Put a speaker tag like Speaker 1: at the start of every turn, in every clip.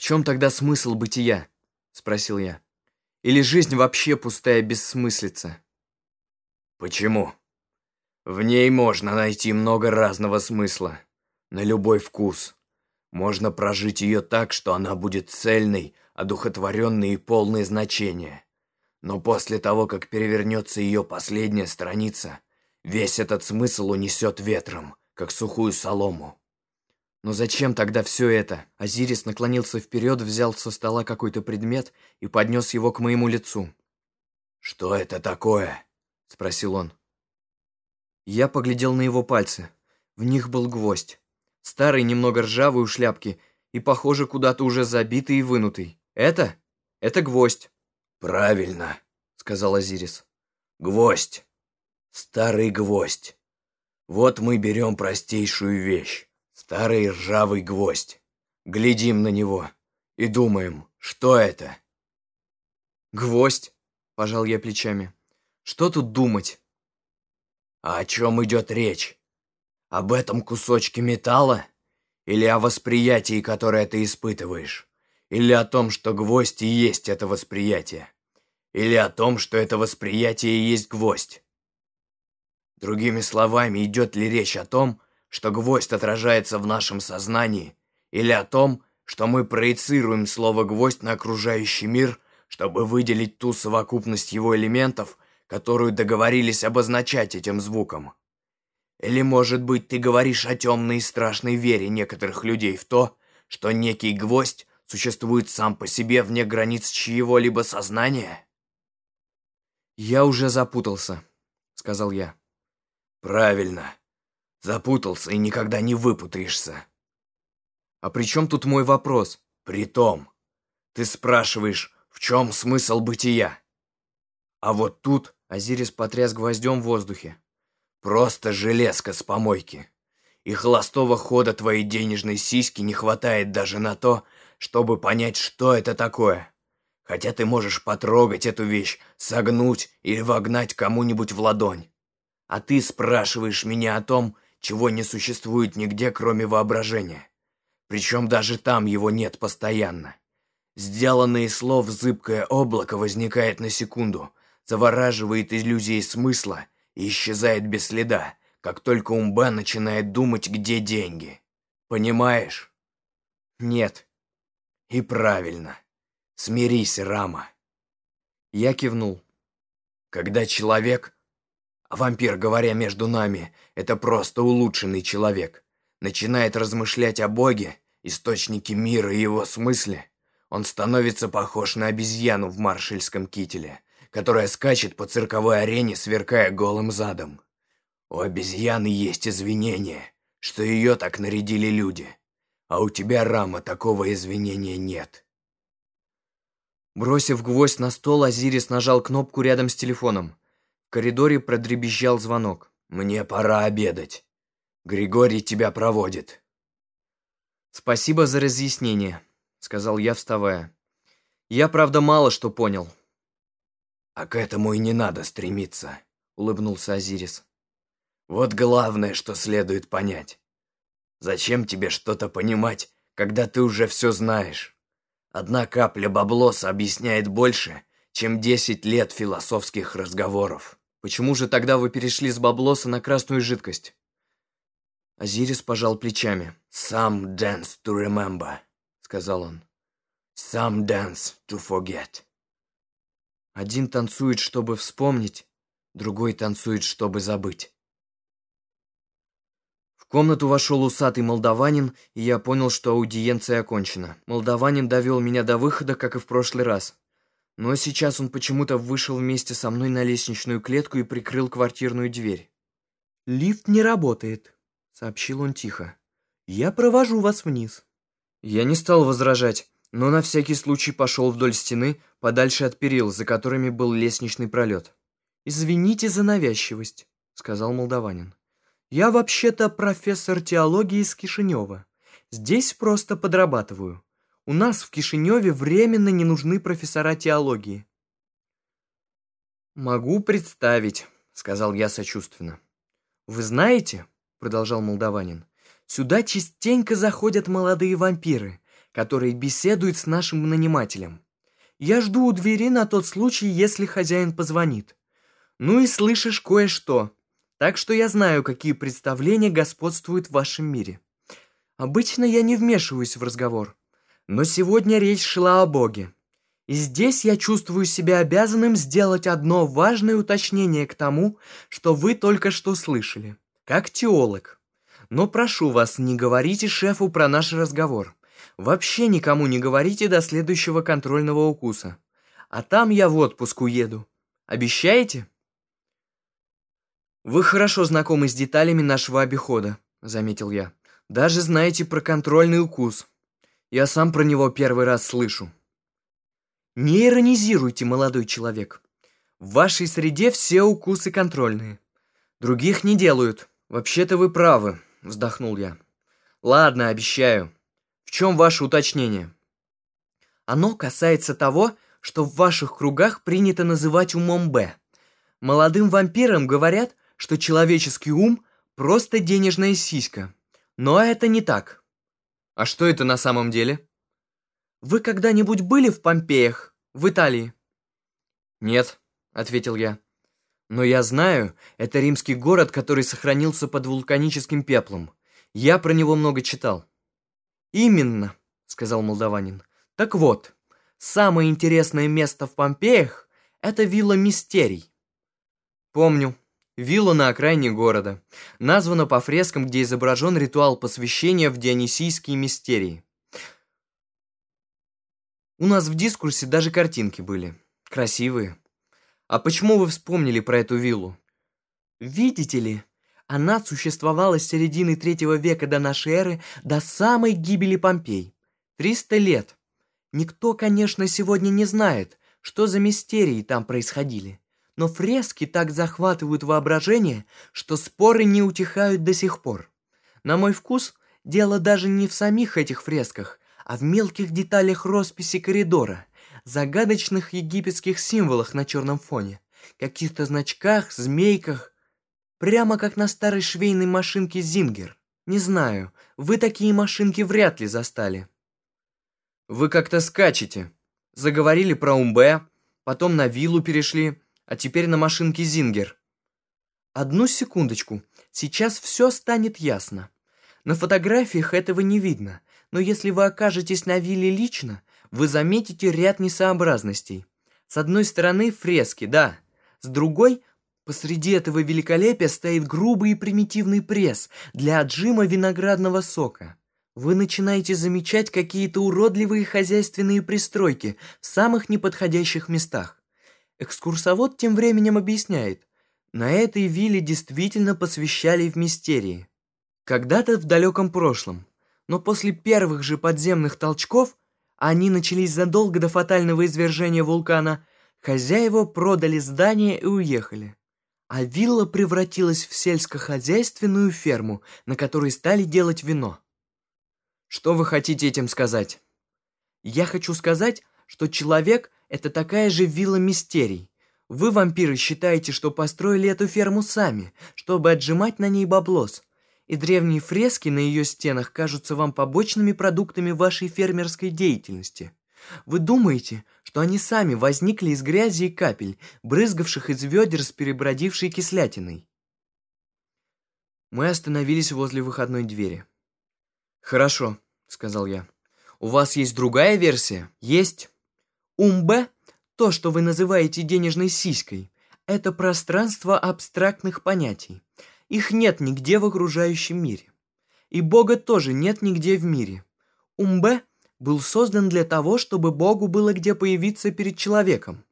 Speaker 1: «В чем тогда смысл бытия?» — спросил я. «Или жизнь вообще пустая бессмыслица?»
Speaker 2: «Почему?» «В ней можно найти много разного смысла, на любой вкус. Можно прожить ее так, что она будет цельной, одухотворенной и полной значения. Но после того, как перевернется ее последняя страница, весь этот смысл унесет ветром, как сухую солому.
Speaker 1: «Но зачем тогда все это?» Азирис наклонился вперед, взял со стола какой-то предмет и поднес его к моему лицу.
Speaker 2: «Что это такое?» — спросил он.
Speaker 1: Я поглядел на его пальцы. В них был гвоздь. Старый, немного ржавый у шляпки и, похоже, куда-то уже забитый и вынутый. «Это? Это гвоздь».
Speaker 2: «Правильно», — сказал Азирис. «Гвоздь. Старый гвоздь. Вот мы берем простейшую вещь. Старый ржавый гвоздь. Глядим на него и думаем, что это?
Speaker 1: Гвоздь, пожал я плечами. Что тут думать?
Speaker 2: А о чем идет речь? Об этом кусочке металла? Или о восприятии, которое ты испытываешь? Или о том, что гвоздь и есть это восприятие? Или о том, что это восприятие и есть гвоздь? Другими словами, идет ли речь о том, что гвоздь отражается в нашем сознании, или о том, что мы проецируем слово «гвоздь» на окружающий мир, чтобы выделить ту совокупность его элементов, которую договорились обозначать этим звуком. Или, может быть, ты говоришь о темной и страшной вере некоторых людей в то, что некий гвоздь существует сам по себе вне границ чьего-либо сознания?
Speaker 1: «Я уже запутался», — сказал я.
Speaker 2: «Правильно. Запутался и никогда не выпутаешься.
Speaker 1: А при чем тут мой вопрос?
Speaker 2: Притом, ты спрашиваешь, в чем смысл бытия? А вот тут
Speaker 1: Азирис потряс гвоздем в воздухе.
Speaker 2: Просто железка с помойки. И холостого хода твоей денежной сиськи не хватает даже на то, чтобы понять, что это такое. Хотя ты можешь потрогать эту вещь, согнуть или вогнать кому-нибудь в ладонь. А ты спрашиваешь меня о том, чего не существует нигде, кроме воображения. Причем даже там его нет постоянно. Сделанное из слов зыбкое облако возникает на секунду, завораживает иллюзией смысла и исчезает без следа, как только умба начинает думать, где деньги. Понимаешь?
Speaker 1: Нет.
Speaker 2: И правильно. Смирись, Рама.
Speaker 1: Я кивнул.
Speaker 2: Когда человек вампир, говоря между нами, это просто улучшенный человек. Начинает размышлять о Боге, источнике мира и его смысле. Он становится похож на обезьяну в маршальском кителе, которая скачет по цирковой арене, сверкая голым задом. У обезьяны есть извинение, что ее так нарядили люди. А у тебя, Рама, такого извинения нет.
Speaker 1: Бросив гвоздь на стол, Азирис нажал кнопку рядом с телефоном. Коридоре продребезжал звонок.
Speaker 2: «Мне пора обедать. Григорий тебя проводит».
Speaker 1: «Спасибо за разъяснение», — сказал я, вставая. «Я, правда, мало что понял».
Speaker 2: «А к этому и не надо стремиться», — улыбнулся Азирис. «Вот главное, что следует понять. Зачем тебе что-то понимать, когда ты уже все знаешь? Одна капля баблоса объясняет больше, чем десять лет философских разговоров».
Speaker 1: Почему же тогда вы перешли с баблоса на красную жидкость?» Азирис пожал плечами.
Speaker 2: «Some dance to remember», — сказал он. «Some dance to forget».
Speaker 1: Один танцует, чтобы вспомнить, другой танцует, чтобы забыть. В комнату вошел усатый молдаванин, и я понял, что аудиенция окончена. Молдаванин довел меня до выхода, как и в прошлый раз. Но сейчас он почему-то вышел вместе со мной на лестничную клетку и прикрыл квартирную дверь.
Speaker 3: «Лифт не работает», — сообщил он тихо. «Я провожу вас вниз».
Speaker 1: Я не стал возражать, но на всякий случай пошел вдоль стены, подальше от перил, за которыми был лестничный пролет.
Speaker 3: «Извините за навязчивость», — сказал молдаванин. «Я вообще-то профессор теологии из Кишинева. Здесь просто подрабатываю. У нас в Кишиневе временно не нужны профессора теологии».
Speaker 1: «Могу представить», — сказал я сочувственно.
Speaker 3: «Вы знаете», — продолжал молдаванин, «сюда частенько заходят молодые вампиры, который беседует с нашим нанимателем. Я жду у двери на тот случай, если хозяин позвонит. Ну и слышишь кое-что. Так что я знаю, какие представления господствуют в вашем мире. Обычно я не вмешиваюсь в разговор. Но сегодня речь шла о Боге. И здесь я чувствую себя обязанным сделать одно важное уточнение к тому, что вы только что слышали. Как теолог. Но прошу вас, не говорите шефу про наш разговор. Вообще никому не говорите до следующего контрольного укуса. А там я в отпуск уеду. Обещаете? Вы хорошо знакомы с деталями нашего обихода, заметил я. Даже знаете про контрольный укус. Я сам про него первый раз слышу. Не иронизируйте, молодой человек. В вашей среде все укусы контрольные. Других не делают. Вообще-то вы правы, вздохнул я. Ладно, обещаю. В чем ваше уточнение? Оно касается того, что в ваших кругах принято называть умом Б. Молодым вампирам говорят, что человеческий ум – просто денежная сиська. Но это не так. А что это на самом деле? Вы когда-нибудь были в Помпеях, в Италии? Нет, ответил я. Но я знаю, это римский город, который сохранился под вулканическим пеплом. Я про него много читал. Именно, сказал молдаванин. Так вот, самое интересное место в Помпеях – это вилла Мистерий. Помню, Вилла на окраине города. Названа по фрескам, где изображен ритуал посвящения в дионисийские мистерии. У нас в дискурсе даже картинки были. Красивые. А почему вы вспомнили про эту виллу? Видите ли, она существовала с середины третьего века до нашей эры до самой гибели Помпей. Триста лет. Никто, конечно, сегодня не знает, что за мистерии там происходили но фрески так захватывают воображение, что споры не утихают до сих пор. На мой вкус, дело даже не в самих этих фресках, а в мелких деталях росписи коридора, загадочных египетских символах на черном фоне, каких-то значках, змейках, прямо как на старой швейной машинке Зингер. Не знаю, вы такие машинки вряд ли застали. Вы как-то скачете. Заговорили про Умбе, потом на виллу перешли, а теперь на машинке Зингер. Одну секундочку, сейчас все станет ясно. На фотографиях этого не видно, но если вы окажетесь на вилле лично, вы заметите ряд несообразностей. С одной стороны фрески, да, с другой Посреди этого великолепия стоит грубый и примитивный пресс для отжима виноградного сока. Вы начинаете замечать какие-то уродливые хозяйственные пристройки в самых неподходящих местах. Экскурсовод тем временем объясняет, на этой вилле действительно посвящали в мистерии. Когда-то в далеком прошлом, но после первых же подземных толчков, они начались задолго до фатального извержения вулкана, хозяева продали здание и уехали. А вилла превратилась в сельскохозяйственную ферму, на которой стали делать вино. Что вы хотите этим сказать? Я хочу сказать, что человек – это такая же вилла мистерий. Вы, вампиры, считаете, что построили эту ферму сами, чтобы отжимать на ней баблос. И древние фрески на ее стенах кажутся вам побочными продуктами вашей фермерской деятельности. Вы думаете, что они сами возникли из грязи и капель, брызгавших из ведер с перебродившей кислятиной. Мы остановились возле выходной двери. «Хорошо», — сказал я. «У вас есть другая версия?» «Есть», Умб, то, что вы называете денежной сиськой, это пространство абстрактных понятий. Их нет нигде в окружающем мире. И Бога тоже нет нигде в мире. Умбе был создан для того, чтобы Богу было где появиться перед человеком.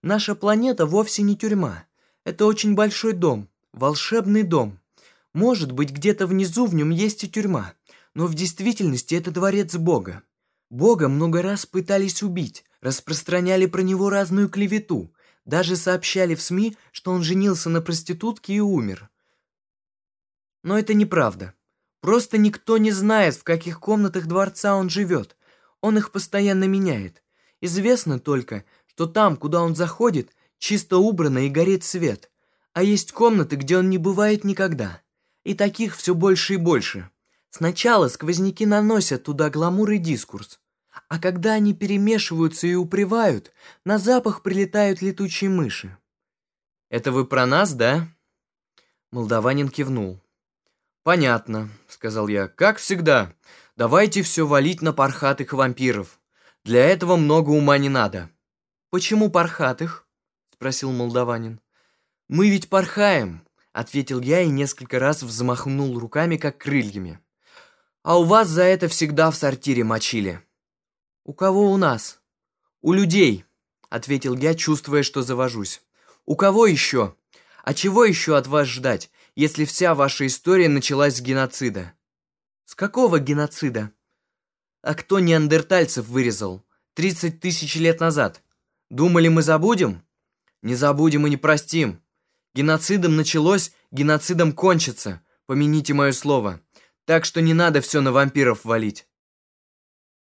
Speaker 3: Наша планета вовсе не тюрьма. Это очень большой дом, волшебный дом. Может быть, где-то внизу в нем есть и тюрьма, но в действительности это дворец Бога. Бога много раз пытались убить, распространяли про него разную клевету, даже сообщали в СМИ, что он женился на проститутке и умер. Но это неправда. Просто никто не знает, в каких комнатах дворца он живет. Он их постоянно меняет. Известно только, что там, куда он заходит, чисто убрано и горит свет. А есть комнаты, где он не бывает никогда. И таких все больше и больше. Сначала сквозняки наносят туда гламур и дискурс, а когда они перемешиваются и упревают, на запах прилетают летучие мыши.
Speaker 1: «Это вы про нас, да?» Молдаванин кивнул. «Понятно», — сказал я, — «как всегда. Давайте все валить на пархатых вампиров. Для этого много ума не надо».
Speaker 3: «Почему пархатых?» — спросил молдаванин.
Speaker 1: «Мы ведь порхаем», — ответил я и несколько раз взмахнул руками, как крыльями. А у вас за это всегда в сортире мочили.
Speaker 3: У кого у нас?
Speaker 1: У людей, ответил я, чувствуя, что завожусь. У кого еще? А чего еще от вас ждать, если вся ваша история началась с геноцида?
Speaker 3: С какого геноцида?
Speaker 1: А кто неандертальцев вырезал? Тридцать тысяч лет назад. Думали, мы забудем? Не забудем и не простим. Геноцидом началось, геноцидом кончится. Помяните мое слово. Так что не надо все на вампиров валить.